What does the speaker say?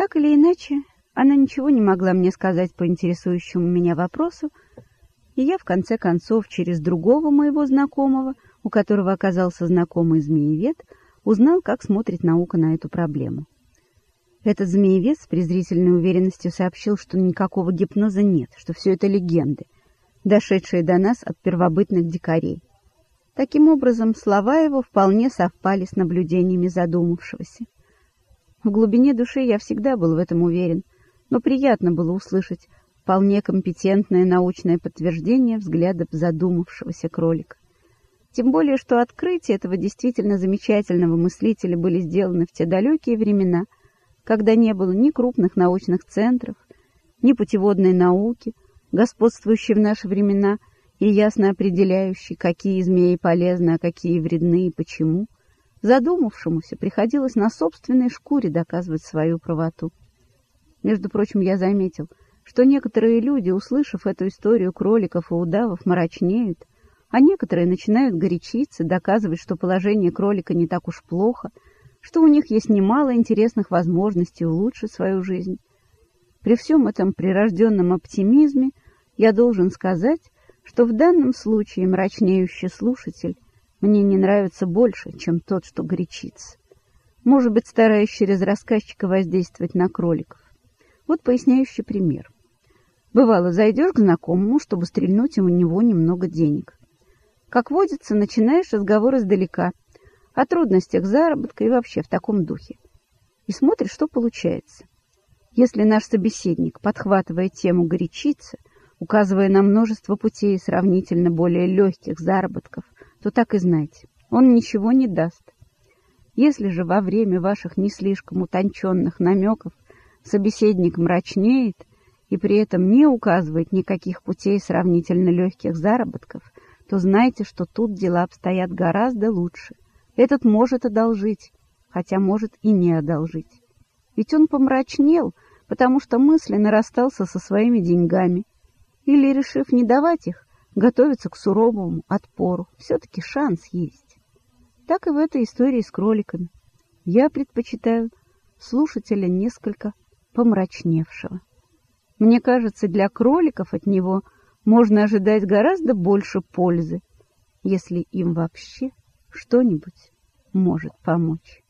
Так или иначе, она ничего не могла мне сказать по интересующему меня вопросу, и я, в конце концов, через другого моего знакомого, у которого оказался знакомый змеевед, узнал, как смотрит наука на эту проблему. Этот змеевед с презрительной уверенностью сообщил, что никакого гипноза нет, что все это легенды, дошедшие до нас от первобытных дикарей. Таким образом, слова его вполне совпали с наблюдениями задумавшегося. В глубине души я всегда был в этом уверен, но приятно было услышать вполне компетентное научное подтверждение взглядов задумавшегося кролика. Тем более, что открытия этого действительно замечательного мыслителя были сделаны в те далекие времена, когда не было ни крупных научных центров, ни путеводной науки, господствующей в наши времена и ясно определяющей, какие змеи полезны, а какие вредны и почему. Задумавшемуся приходилось на собственной шкуре доказывать свою правоту. Между прочим, я заметил, что некоторые люди, услышав эту историю кроликов и удавов, мрачнеют, а некоторые начинают горячиться, доказывать, что положение кролика не так уж плохо, что у них есть немало интересных возможностей улучшить свою жизнь. При всем этом прирожденном оптимизме я должен сказать, что в данном случае мрачнеющий слушатель мне не нравится больше, чем тот, что горячится. Может быть, стараясь через рассказчика воздействовать на кроликов. Вот поясняющий пример. Бывало, зайдешь к знакомому, чтобы стрельнуть у него немного денег. Как водится, начинаешь разговор издалека, о трудностях заработка и вообще в таком духе. И смотришь, что получается. Если наш собеседник, подхватывая тему, горячится, указывая на множество путей сравнительно более легких заработков, то так и знайте, он ничего не даст. Если же во время ваших не слишком утонченных намеков собеседник мрачнеет и при этом не указывает никаких путей сравнительно легких заработков, то знайте, что тут дела обстоят гораздо лучше. Этот может одолжить, хотя может и не одолжить. Ведь он помрачнел, потому что мысленно расстался со своими деньгами. Или, решив не давать их, готовится к суровому отпору. Все-таки шанс есть. Так и в этой истории с кроликами. Я предпочитаю слушателя несколько помрачневшего. Мне кажется, для кроликов от него можно ожидать гораздо больше пользы, если им вообще что-нибудь может помочь.